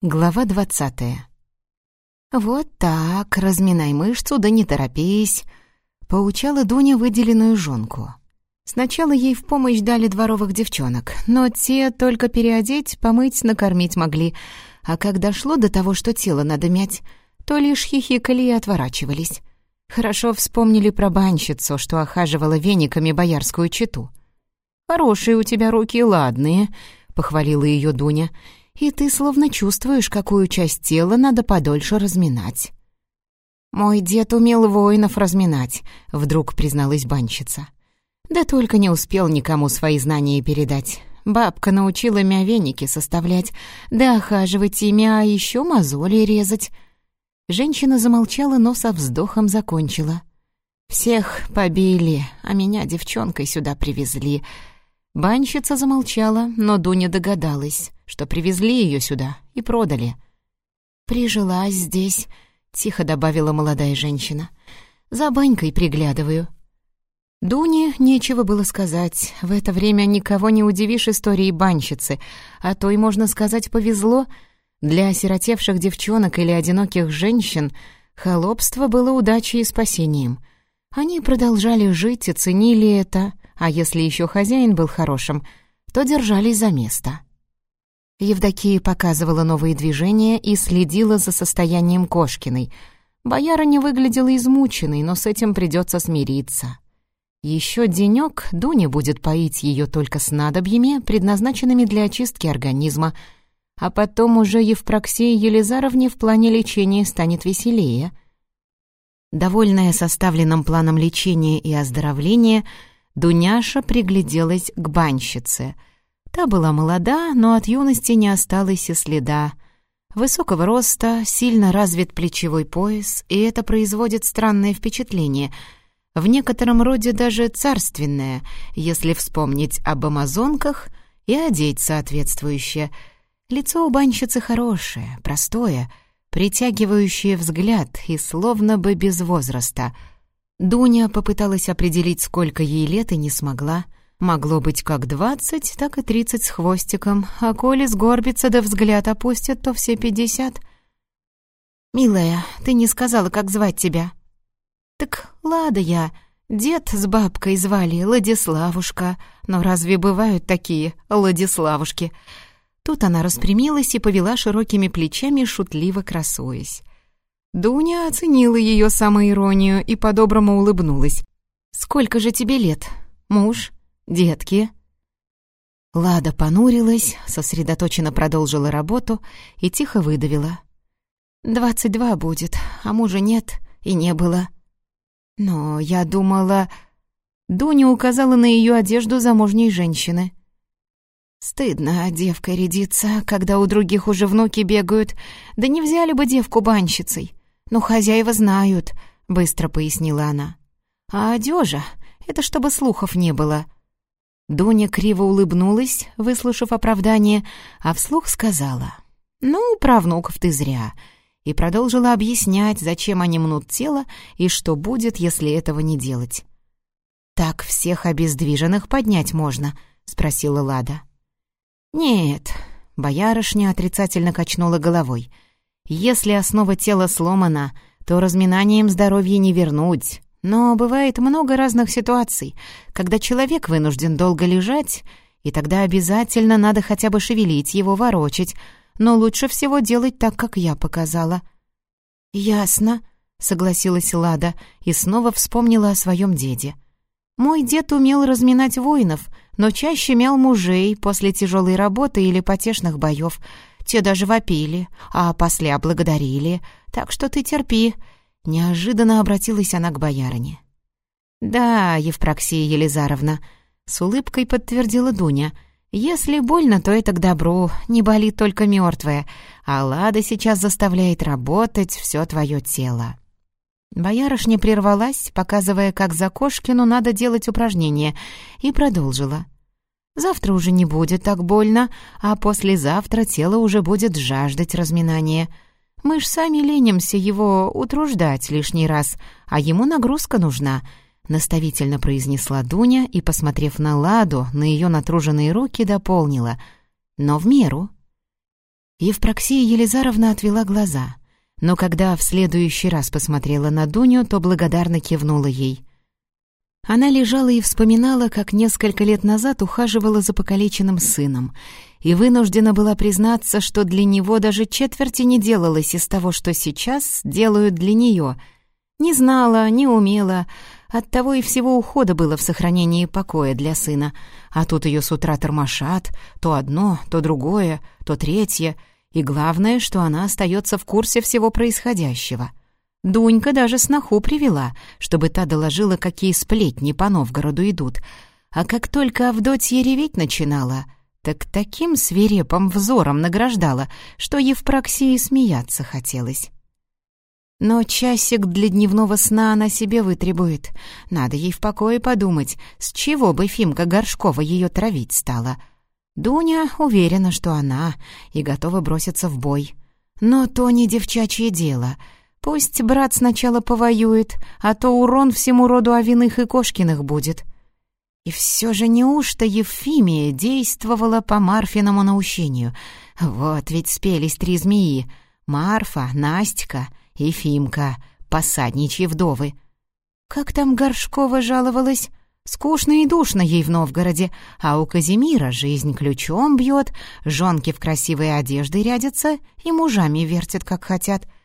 Глава двадцатая. «Вот так, разминай мышцу, да не торопись», — поучала Дуня выделенную жонку. Сначала ей в помощь дали дворовых девчонок, но те только переодеть, помыть, накормить могли, а как дошло до того, что тело надо мять, то лишь хихикали и отворачивались. Хорошо вспомнили про банщицу, что охаживала вениками боярскую чету. «Хорошие у тебя руки, ладные», — похвалила ее Дуня, — и ты словно чувствуешь, какую часть тела надо подольше разминать. «Мой дед умел воинов разминать», — вдруг призналась банщица. «Да только не успел никому свои знания передать. Бабка научила мя веники составлять, да охаживать ими, а еще мозоли резать». Женщина замолчала, но со вздохом закончила. «Всех побили, а меня девчонкой сюда привезли. Банщица замолчала, но Дуня догадалась, что привезли ее сюда и продали. «Прижилась здесь», — тихо добавила молодая женщина. «За банькой приглядываю». Дуне нечего было сказать. В это время никого не удивишь историей банщицы, а то и, можно сказать, повезло. Для осиротевших девчонок или одиноких женщин холопство было удачей и спасением. Они продолжали жить и ценили это — а если еще хозяин был хорошим, то держались за место. Евдокия показывала новые движения и следила за состоянием Кошкиной. Боярыня выглядела измученной, но с этим придется смириться. Еще денек Дуня будет поить ее только снадобьями, предназначенными для очистки организма, а потом уже Евпроксии Елизаровне в плане лечения станет веселее. Довольная составленным планом лечения и оздоровления, Дуняша пригляделась к банщице. Та была молода, но от юности не осталось и следа. Высокого роста, сильно развит плечевой пояс, и это производит странное впечатление. В некотором роде даже царственное, если вспомнить об амазонках и одеть соответствующе. Лицо у банщицы хорошее, простое, притягивающее взгляд и словно бы без возраста — Дуня попыталась определить, сколько ей лет, и не смогла. Могло быть как двадцать, так и тридцать с хвостиком, а коли сгорбится да взгляд опустит, то все пятьдесят. «Милая, ты не сказала, как звать тебя?» «Так Лада я. Дед с бабкой звали Ладиславушка. Но разве бывают такие Ладиславушки?» Тут она распрямилась и повела широкими плечами, шутливо красуясь. Дуня оценила ее самоиронию и по-доброму улыбнулась. «Сколько же тебе лет? Муж? Детки?» Лада понурилась, сосредоточенно продолжила работу и тихо выдавила. «Двадцать два будет, а мужа нет и не было». «Но я думала...» Дуня указала на ее одежду замужней женщины. «Стыдно девкой рядиться, когда у других уже внуки бегают. Да не взяли бы девку банщицей. «Ну, хозяева знают», — быстро пояснила она. «А одежа — это чтобы слухов не было». Дуня криво улыбнулась, выслушав оправдание, а вслух сказала. «Ну, про внуков ты зря», и продолжила объяснять, зачем они мнут тело и что будет, если этого не делать. «Так всех обездвиженных поднять можно?» — спросила Лада. «Нет», — боярышня отрицательно качнула головой — если основа тела сломана, то разминанием здоровье не вернуть. Но бывает много разных ситуаций, когда человек вынужден долго лежать, и тогда обязательно надо хотя бы шевелить его, ворочать, но лучше всего делать так, как я показала». «Ясно», — согласилась Лада и снова вспомнила о своем деде. «Мой дед умел разминать воинов, но чаще мял мужей после тяжелой работы или потешных боев, те даже вопили, а после благодарили. Так что ты терпи». Неожиданно обратилась она к боярине. «Да, Евпроксия Елизаровна», — с улыбкой подтвердила Дуня. «Если больно, то это к добру, не болит только мертвая, а Лада сейчас заставляет работать все твое тело». Боярышня прервалась, показывая, как за Кошкину надо делать упражнения, и продолжила. Завтра уже не будет так больно, а послезавтра тело уже будет жаждать разминания. Мы ж сами ленимся его утруждать лишний раз, а ему нагрузка нужна», — наставительно произнесла Дуня и, посмотрев на Ладу, на ее натруженные руки дополнила. «Но в меру». Евпроксия Елизаровна отвела глаза, но когда в следующий раз посмотрела на Дуню, то благодарно кивнула ей. Она лежала и вспоминала, как несколько лет назад ухаживала за покалеченным сыном, и вынуждена была признаться, что для него даже четверти не делалось из того, что сейчас делают для нее. Не знала, не умела, оттого и всего ухода было в сохранении покоя для сына. А тут ее с утра тормошат, то одно, то другое, то третье, и главное, что она остается в курсе всего происходящего. Дунька даже сноху привела, чтобы та доложила, какие сплетни по Новгороду идут. А как только Авдотья реветь начинала, так таким свирепым взором награждала, что Евпроксии смеяться хотелось. Но часик для дневного сна она себе вытребует. Надо ей в покое подумать, с чего бы Фимка Горшкова ее травить стала. Дуня уверена, что она, и готова броситься в бой. Но то не девчачье дело — Пусть брат сначала повоюет, а то урон всему роду Авиных и Кошкиных будет. И все же неужто Евфимия действовала по Марфиному наущению? Вот ведь спелись три змеи — Марфа, Настя и Фимка, посадничьи вдовы. Как там Горшкова жаловалась? Скучно и душно ей в Новгороде, а у Казимира жизнь ключом бьет, жонки в красивые одежды рядятся и мужами вертят, как хотят —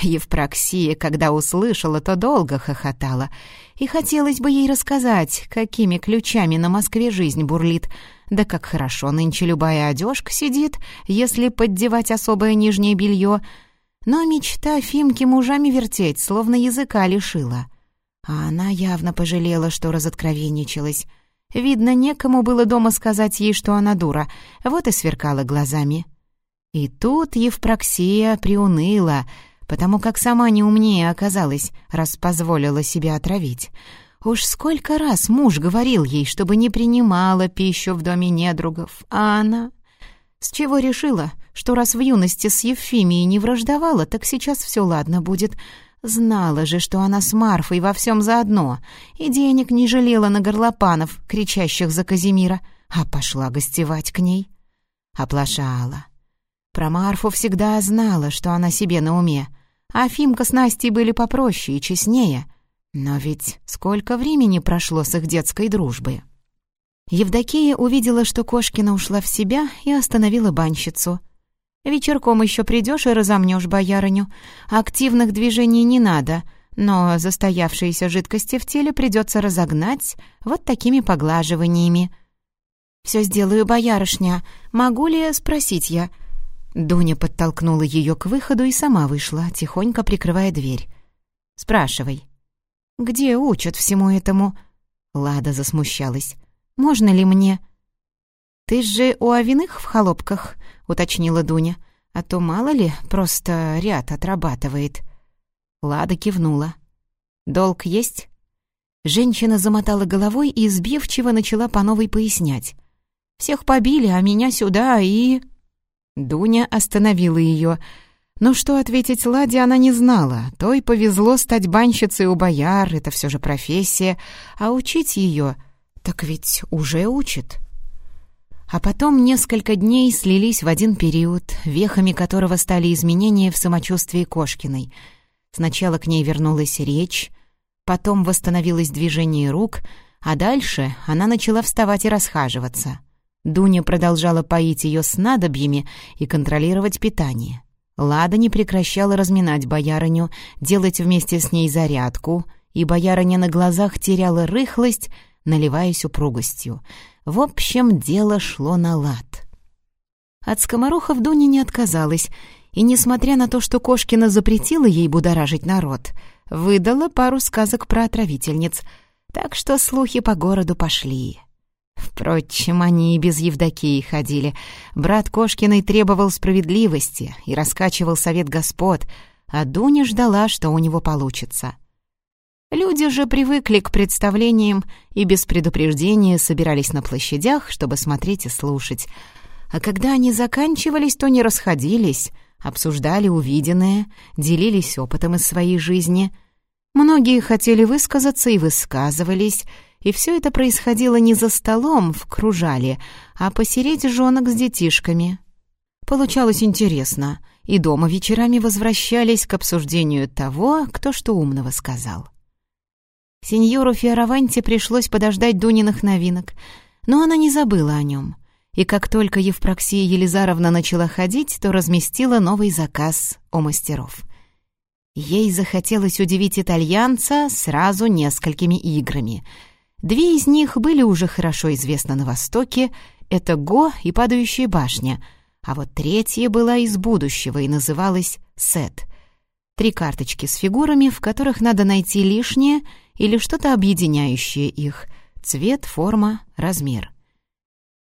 Евпроксия, когда услышала, то долго хохотала. И хотелось бы ей рассказать, какими ключами на Москве жизнь бурлит. Да как хорошо нынче любая одежка сидит, если поддевать особое нижнее белье. Но мечта Фимки мужами вертеть, словно языка лишила. А она явно пожалела, что разоткровенничалась. Видно, некому было дома сказать ей, что она дура, вот и сверкала глазами. И тут Евпроксия приуныла — потому как сама не умнее оказалась, раз позволила себя отравить. Уж сколько раз муж говорил ей, чтобы не принимала пищу в доме недругов, а она... С чего решила, что раз в юности с Евфимией не враждовала, так сейчас все ладно будет. Знала же, что она с Марфой во всем заодно, и денег не жалела на горлопанов, кричащих за Казимира, а пошла гостевать к ней. Оплошала. Про Марфу всегда знала, что она себе на уме — а Фимка с Настей были попроще и честнее. Но ведь сколько времени прошло с их детской дружбы? Евдокия увидела, что Кошкина ушла в себя и остановила банщицу. «Вечерком еще придешь и разомнешь боярыню. Активных движений не надо, но застоявшиеся жидкости в теле придется разогнать вот такими поглаживаниями». «Все сделаю, боярышня. Могу ли спросить я?» Дуня подтолкнула ее к выходу и сама вышла, тихонько прикрывая дверь. «Спрашивай». «Где учат всему этому?» Лада засмущалась. «Можно ли мне?» «Ты же у Авиных в холопках?» — уточнила Дуня. «А то, мало ли, просто ряд отрабатывает». Лада кивнула. «Долг есть?» Женщина замотала головой и сбивчиво начала по новой пояснять. «Всех побили, а меня сюда и...» Дуня остановила ее. Но что ответить Ладе она не знала. То и повезло стать банщицей у бояр, это все же профессия. А учить ее, так ведь уже учат. А потом несколько дней слились в один период, вехами которого стали изменения в самочувствии Кошкиной. Сначала к ней вернулась речь, потом восстановилось движение рук, а дальше она начала вставать и расхаживаться — Дуня продолжала поить ее снадобьями и контролировать питание. Лада не прекращала разминать боярыню, делать вместе с ней зарядку, и боярыня на глазах теряла рыхлость, наливаясь упругостью. В общем, дело шло на лад. От скоморохов Дуня не отказалась, и, несмотря на то, что Кошкина запретила ей будоражить народ, выдала пару сказок про отравительниц, так что слухи по городу пошли. Впрочем, они и без Евдокии ходили. Брат Кошкиной требовал справедливости и раскачивал совет господ, а Дуня ждала, что у него получится. Люди же привыкли к представлениям и без предупреждения собирались на площадях, чтобы смотреть и слушать. А когда они заканчивались, то не расходились, обсуждали увиденное, делились опытом из своей жизни. Многие хотели высказаться и высказывались — и все это происходило не за столом в кружале, а посереть жонок с детишками. Получалось интересно, и дома вечерами возвращались к обсуждению того, кто что умного сказал. Сеньору Фиараванте пришлось подождать Дуниных новинок, но она не забыла о нем. И как только Евпроксия Елизаровна начала ходить, то разместила новый заказ у мастеров. Ей захотелось удивить итальянца сразу несколькими играми. Две из них были уже хорошо известны на Востоке — это «Го» и «Падающая башня», а вот третья была из будущего и называлась «Сет». Три карточки с фигурами, в которых надо найти лишнее или что-то объединяющее их — цвет, форма, размер.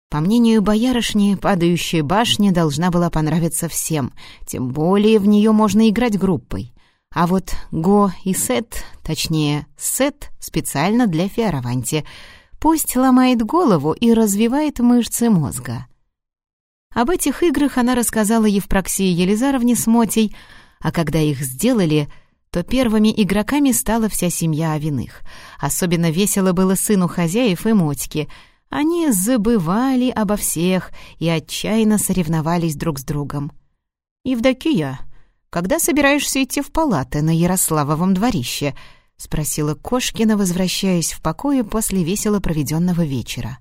По мнению боярышни, падающая башня должна была понравиться всем, тем более в нее можно играть группой. А вот Го и Сет, точнее, Сет специально для Фиараванти, пусть ломает голову и развивает мышцы мозга. Об этих играх она рассказала Евпроксии Елизаровне с Мотей, а когда их сделали, то первыми игроками стала вся семья Авиных. Особенно весело было сыну хозяев и Мотьке. Они забывали обо всех и отчаянно соревновались друг с другом. «Евдокия, когда собираешься идти в палаты на Ярославовом дворище?» — спросила Кошкина, возвращаясь в покое после весело проведенного вечера.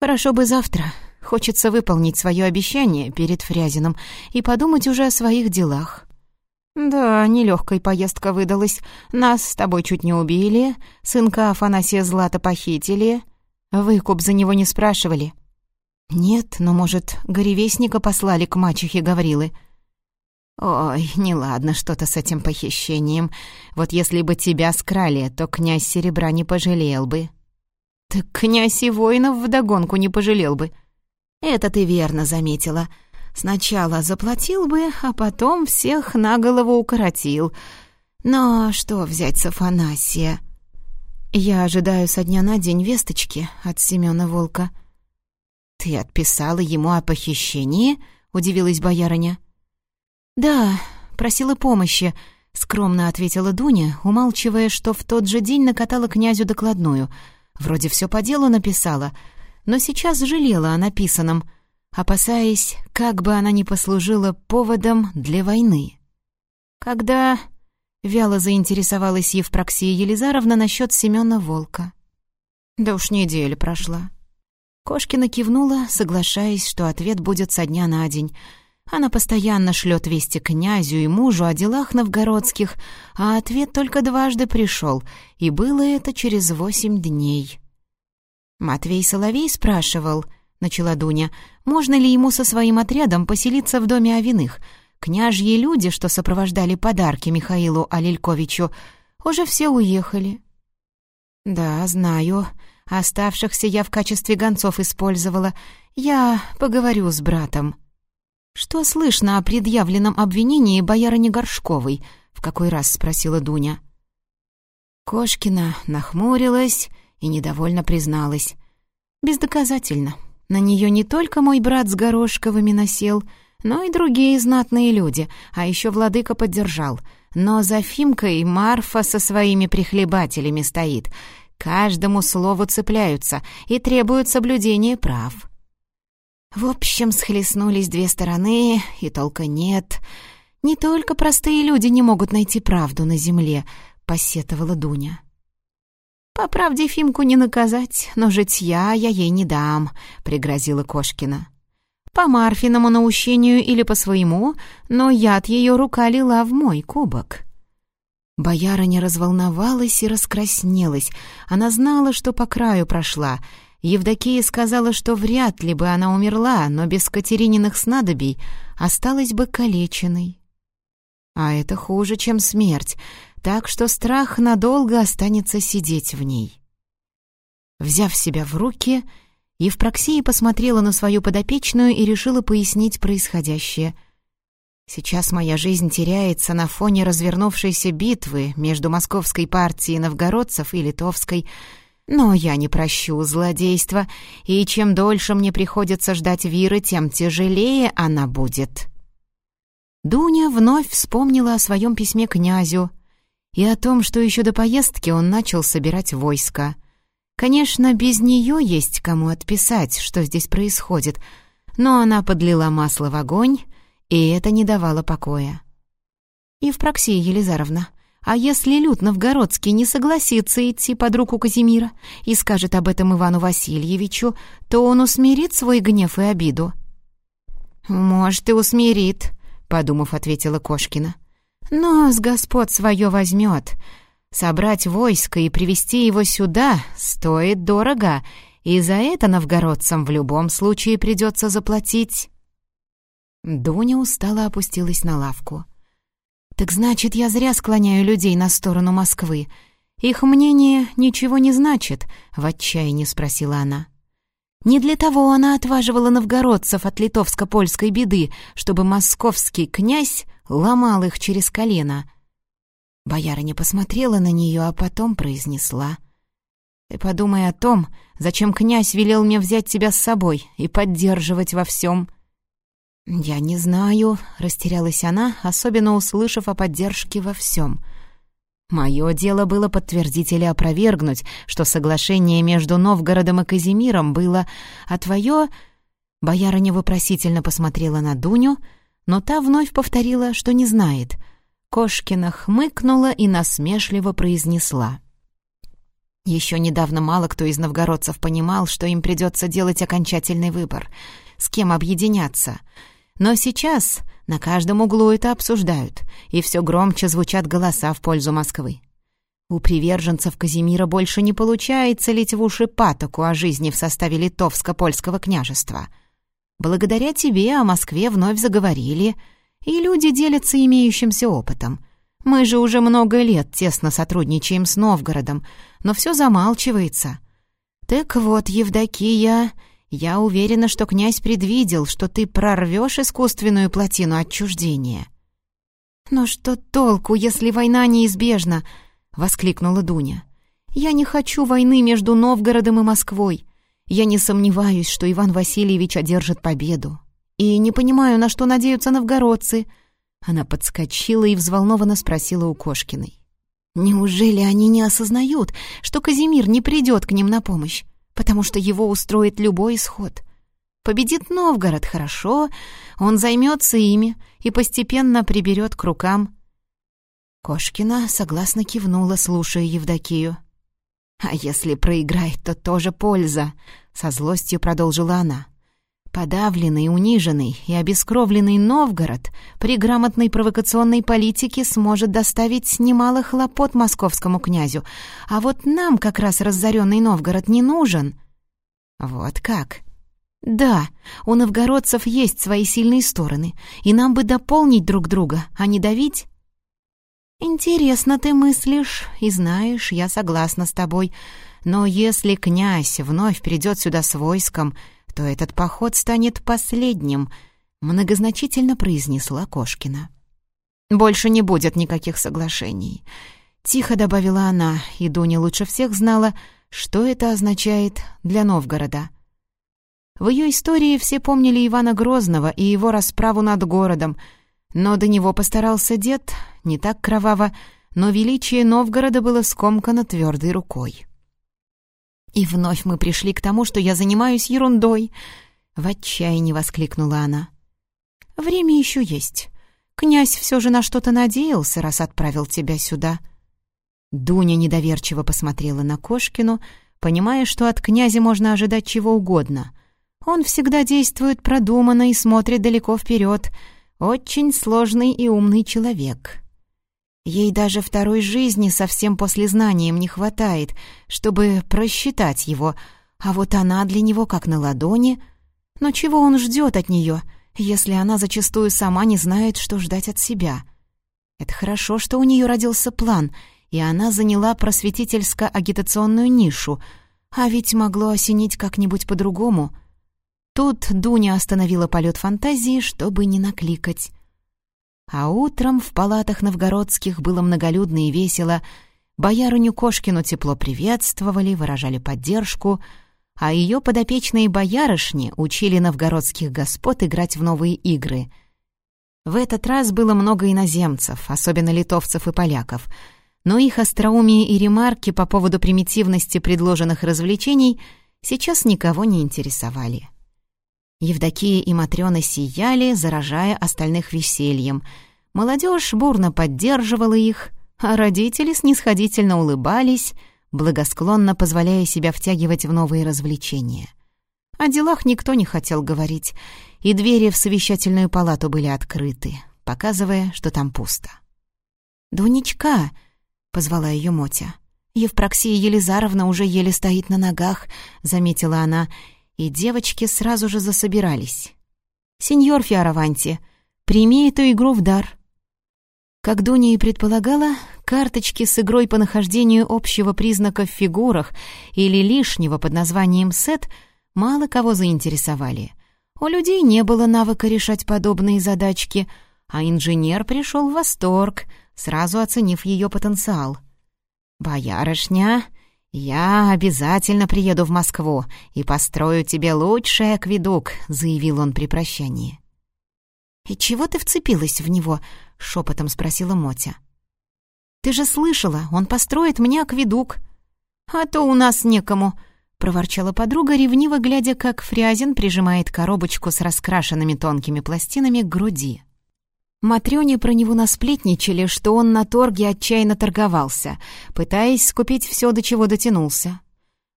«Хорошо бы завтра. Хочется выполнить свое обещание перед Фрязином и подумать уже о своих делах». «Да, нелегкая поездка выдалась. Нас с тобой чуть не убили, сынка Афанасия Злата похитили. Выкуп за него не спрашивали». «Нет, но, может, горевестника послали к мачехе Гаврилы?» «Ой, неладно что-то с этим похищением. Вот если бы тебя скрали, то князь серебра не пожалел бы». «Так князь и воинов вдогонку не пожалел бы». «Это ты верно заметила. Сначала заплатил бы, а потом всех на голову укоротил. Но что взять с Афанасия?» «Я ожидаю со дня на день весточки от Семёна Волка». «Ты отписала ему о похищении?» — удивилась боярыня. «Да, просила помощи», — скромно ответила Дуня, умалчивая, что в тот же день накатала князю докладную. Вроде все по делу написала, но сейчас жалела о написанном, опасаясь, как бы она ни послужила поводом для войны. Когда вяло заинтересовалась Евпроксия Елизаровна насчет Семёна Волка. Да уж неделя прошла. Кошкина кивнула, соглашаясь, что ответ будет со дня на день — она постоянно шлет вести князю и мужу о делах новгородских, а ответ только дважды пришел, и было это через восемь дней. Матвей Соловей спрашивал, — начала Дуня, — можно ли ему со своим отрядом поселиться в доме Авиных. Княжьи люди, что сопровождали подарки Михаилу Алельковичу, уже все уехали. «Да, знаю. Оставшихся я в качестве гонцов использовала. Я поговорю с братом». «Что слышно о предъявленном обвинении боярыни Горшковой?» — в какой раз спросила Дуня. Кошкина нахмурилась и недовольно призналась. «Бездоказательно. На нее не только мой брат с Горошковыми насел, но и другие знатные люди, а еще владыка поддержал. Но за Фимкой Марфа со своими прихлебателями стоит. Каждому слову цепляются и требуют соблюдения прав». В общем, схлестнулись две стороны, и толка нет. Не только простые люди не могут найти правду на земле, посетовала Дуня. «По правде Фимку не наказать, но житья я ей не дам», — пригрозила Кошкина. «По Марфиному наущению или по своему, но яд ее рука лила в мой кубок». Боярыня разволновалась и раскраснелась. Она знала, что по краю прошла — Евдокия сказала, что вряд ли бы она умерла, но без Катерининых снадобий осталась бы калеченной. А это хуже, чем смерть, так что страх надолго останется сидеть в ней. Взяв себя в руки, Евпроксия посмотрела на свою подопечную и решила пояснить происходящее. «Сейчас моя жизнь теряется на фоне развернувшейся битвы между московской партией новгородцев и литовской, но я не прощу злодейства, и чем дольше мне приходится ждать Виры, тем тяжелее она будет». Дуня вновь вспомнила о своем письме князю и о том, что еще до поездки он начал собирать войско. Конечно, без нее есть кому отписать, что здесь происходит, но она подлила масло в огонь, и это не давало покоя. «Евпроксия Елизаровна, а если Люд Новгородский не согласится идти под руку Казимира и скажет об этом Ивану Васильевичу, то он усмирит свой гнев и обиду?» «Может, и усмирит», — подумав, ответила Кошкина. «Но с господ свое возьмет. Собрать войско и привести его сюда стоит дорого, и за это новгородцам в любом случае придется заплатить». Дуня устало опустилась на лавку. «Так значит, я зря склоняю людей на сторону Москвы. Их мнение ничего не значит», — в отчаянии спросила она. Не для того она отваживала новгородцев от литовско-польской беды, чтобы московский князь ломал их через колено. Боярыня посмотрела на нее, а потом произнесла. «Ты подумай о том, зачем князь велел мне взять тебя с собой и поддерживать во всем». «Я не знаю», — растерялась она, особенно услышав о поддержке во всем. «Мое дело было подтвердить или опровергнуть, что соглашение между Новгородом и Казимиром было, а твое...» Боярыня вопросительно посмотрела на Дуню, но та вновь повторила, что не знает. Кошкина хмыкнула и насмешливо произнесла. Еще недавно мало кто из новгородцев понимал, что им придется делать окончательный выбор, с кем объединяться — но сейчас на каждом углу это обсуждают, и все громче звучат голоса в пользу Москвы. У приверженцев Казимира больше не получается лить в уши патоку о жизни в составе литовско-польского княжества. Благодаря тебе о Москве вновь заговорили, и люди делятся имеющимся опытом. Мы же уже много лет тесно сотрудничаем с Новгородом, но все замалчивается. Так вот, Евдокия, я уверена, что князь предвидел, что ты прорвешь искусственную плотину отчуждения. «Но что толку, если война неизбежна?» — воскликнула Дуня. «Я не хочу войны между Новгородом и Москвой. Я не сомневаюсь, что Иван Васильевич одержит победу. И не понимаю, на что надеются новгородцы». Она подскочила и взволнованно спросила у Кошкиной. «Неужели они не осознают, что Казимир не придет к ним на помощь? Потому что его устроит любой исход. Победит Новгород, хорошо, он займется ими и постепенно приберет к рукам. Кошкина согласно кивнула, слушая Евдокию. «А если проиграет, то тоже польза», — со злостью продолжила она. Подавленный, униженный и обескровленный Новгород при грамотной провокационной политике сможет доставить немало хлопот московскому князю, а вот нам как раз разоренный Новгород не нужен. Вот как? Да, у новгородцев есть свои сильные стороны, и нам бы дополнить друг друга, а не давить. Интересно ты мыслишь, и знаешь, я согласна с тобой, но если князь вновь придет сюда с войском, то этот поход станет последним», — многозначительно произнесла Кошкина. «Больше не будет никаких соглашений», — тихо добавила она, и Дуня лучше всех знала, что это означает для Новгорода. В ее истории все помнили Ивана Грозного и его расправу над городом, но до него постарался дед, не так кроваво, но величие Новгорода было скомкано твердой рукой. И вновь мы пришли к тому, что я занимаюсь ерундой. В отчаянии воскликнула она. Время еще есть. Князь все же на что-то надеялся, раз отправил тебя сюда. Дуня недоверчиво посмотрела на Кошкину, понимая, что от князя можно ожидать чего угодно. Он всегда действует продуманно и смотрит далеко вперед. Очень сложный и умный человек. Ей даже второй жизни совсем после знанием не хватает, чтобы просчитать его, а вот она для него как на ладони. Но чего он ждет от нее, если она зачастую сама не знает, что ждать от себя? Это хорошо, что у нее родился план, и она заняла просветительско-агитационную нишу, а ведь могло осенить как-нибудь по-другому. Тут Дуня остановила полет фантазии, чтобы не накликать. А утром в палатах новгородских было многолюдно и весело. Боярыню Кошкину тепло приветствовали, выражали поддержку, а ее подопечные боярышни учили новгородских господ играть в новые игры. В этот раз было много иноземцев, особенно литовцев и поляков, но их остроумие и ремарки по поводу примитивности предложенных развлечений сейчас никого не интересовали. Евдокия и Матрёна сияли, заражая остальных весельем. Молодежь бурно поддерживала их, а родители снисходительно улыбались, благосклонно позволяя себя втягивать в новые развлечения. О делах никто не хотел говорить, и двери в совещательную палату были открыты, показывая, что там пусто. «Дунечка!» — позвала ее Мотя. «Евпроксия Елизаровна уже еле стоит на ногах», — заметила она, и девочки сразу же засобирались. «Сеньор Фиараванти, прими эту игру в дар». Как Дуня и предполагала, карточки с игрой по нахождению общего признака в фигурах или лишнего под названием «сет» мало кого заинтересовали. У людей не было навыка решать подобные задачки, а инженер пришел в восторг, сразу оценив ее потенциал. «Боярышня, я обязательно приеду в Москву и построю тебе лучший акведук», — заявил он при прощании. «И чего ты вцепилась в него?» — шепотом спросила Мотя. «Ты же слышала, он построит мне акведук». «А то у нас некому», — проворчала подруга, ревниво глядя, как Фрязин прижимает коробочку с раскрашенными тонкими пластинами к груди. Матрёне про него насплетничали, что он на торге отчаянно торговался, пытаясь скупить все, до чего дотянулся.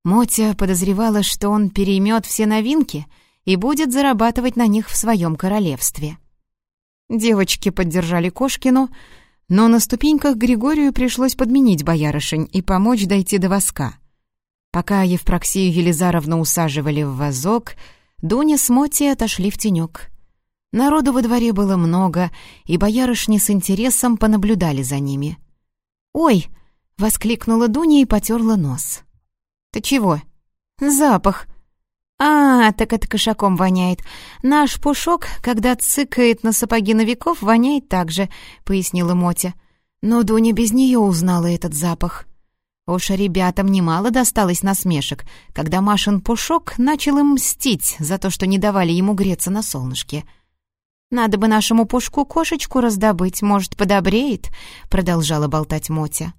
Мотя подозревала, что он переймет все новинки и будет зарабатывать на них в своем королевстве. Девочки поддержали Кошкину, но на ступеньках Григорию пришлось подменить боярышень и помочь дойти до воска. Пока Евпроксию Елизаровну усаживали в вазок, Дуня с Мотей отошли в тенек. Народу во дворе было много, и боярышни с интересом понаблюдали за ними. «Ой!» — воскликнула Дуня и потерла нос. «Ты чего?» «Запах!» «А, так это кошаком воняет. Наш пушок, когда цыкает на сапоги новиков, воняет так же», — пояснила Мотя. Но Дуня без нее узнала этот запах. Уж ребятам немало досталось насмешек, когда Машин пушок начал им мстить за то, что не давали ему греться на солнышке. «Надо бы нашему пушку кошечку раздобыть, может, подобреет», — продолжала болтать Мотя.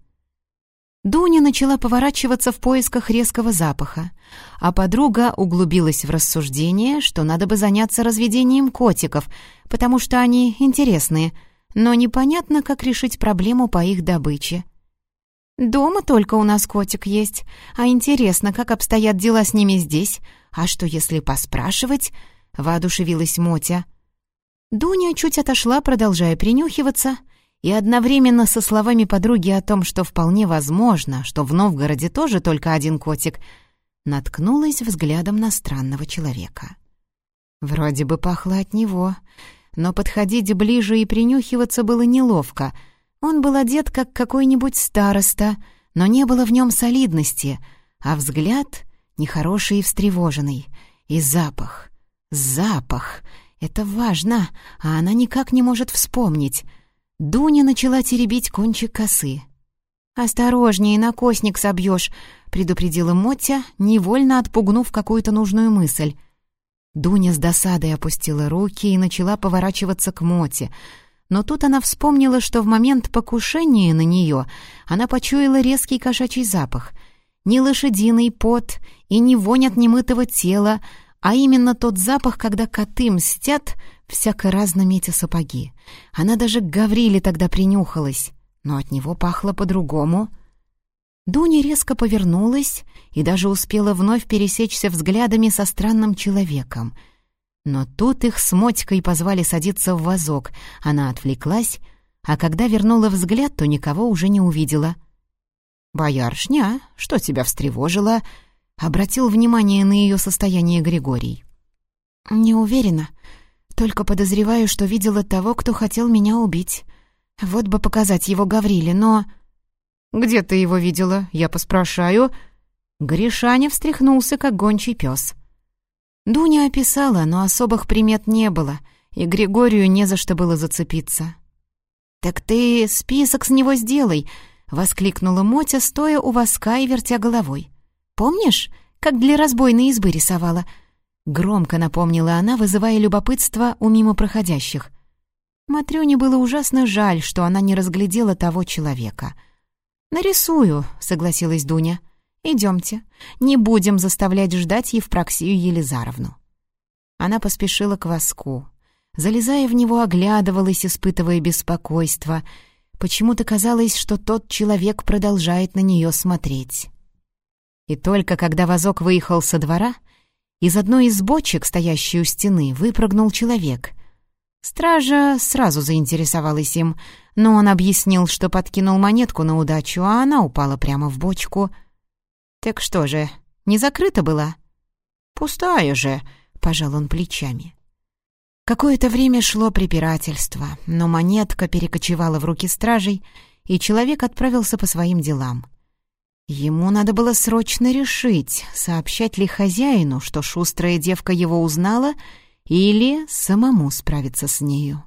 Дуня начала поворачиваться в поисках резкого запаха, а подруга углубилась в рассуждение, что надо бы заняться разведением котиков, потому что они интересные, но непонятно, как решить проблему по их добыче. «Дома только у нас котик есть, а интересно, как обстоят дела с ними здесь, а что, если поспрашивать?» — воодушевилась Мотя. Дуня чуть отошла, продолжая принюхиваться, и одновременно со словами подруги о том, что вполне возможно, что в Новгороде тоже только один котик, наткнулась взглядом на странного человека. Вроде бы пахло от него, но подходить ближе и принюхиваться было неловко. Он был одет как какой-нибудь староста, но не было в нем солидности, а взгляд нехороший и встревоженный, и запах, запах — это важно, а она никак не может вспомнить. Дуня начала теребить кончик косы. «Осторожнее, на косник собьешь», — предупредила Мотя, невольно отпугнув какую-то нужную мысль. Дуня с досадой опустила руки и начала поворачиваться к Моте. Но тут она вспомнила, что в момент покушения на нее она почуяла резкий кошачий запах. Не лошадиный пот и не вонь от немытого тела, а именно тот запах, когда коты мстят, всяко разно метя сапоги. Она даже к Гавриле тогда принюхалась, но от него пахло по-другому. Дуня резко повернулась и даже успела вновь пересечься взглядами со странным человеком. Но тут их с Мотькой позвали садиться в вазок. Она отвлеклась, а когда вернула взгляд, то никого уже не увидела. «Боярышня, что тебя встревожило?» Обратил внимание на ее состояние Григорий. «Не уверена. Только подозреваю, что видела того, кто хотел меня убить. Вот бы показать его Гавриле, но...» «Где ты его видела? Я поспрашаю». Гришаня встряхнулся, как гончий пес. Дуня описала, но особых примет не было, и Григорию не за что было зацепиться. «Так ты список с него сделай!» — воскликнула Мотя, стоя у воска и вертя головой. Помнишь, как для разбойной избы рисовала?» Громко напомнила она, вызывая любопытство у мимо проходящих. Матрёне было ужасно жаль, что она не разглядела того человека. «Нарисую», — согласилась Дуня. «Идёмте, не будем заставлять ждать Евпроксию Елизаровну». Она поспешила к воску. Залезая в него, оглядывалась, испытывая беспокойство. Почему-то казалось, что тот человек продолжает на нее смотреть. И только когда вазок выехал со двора, из одной из бочек, стоящей у стены, выпрыгнул человек. Стража сразу заинтересовалась им, но он объяснил, что подкинул монетку на удачу, а она упала прямо в бочку. «Так что же, не закрыта была?» «Пустая же», — пожал он плечами. Какое-то время шло препирательство, но монетка перекочевала в руки стражей, и человек отправился по своим делам. Ему надо было срочно решить, сообщать ли хозяину, что шустрая девка его узнала, или самому справиться с нею.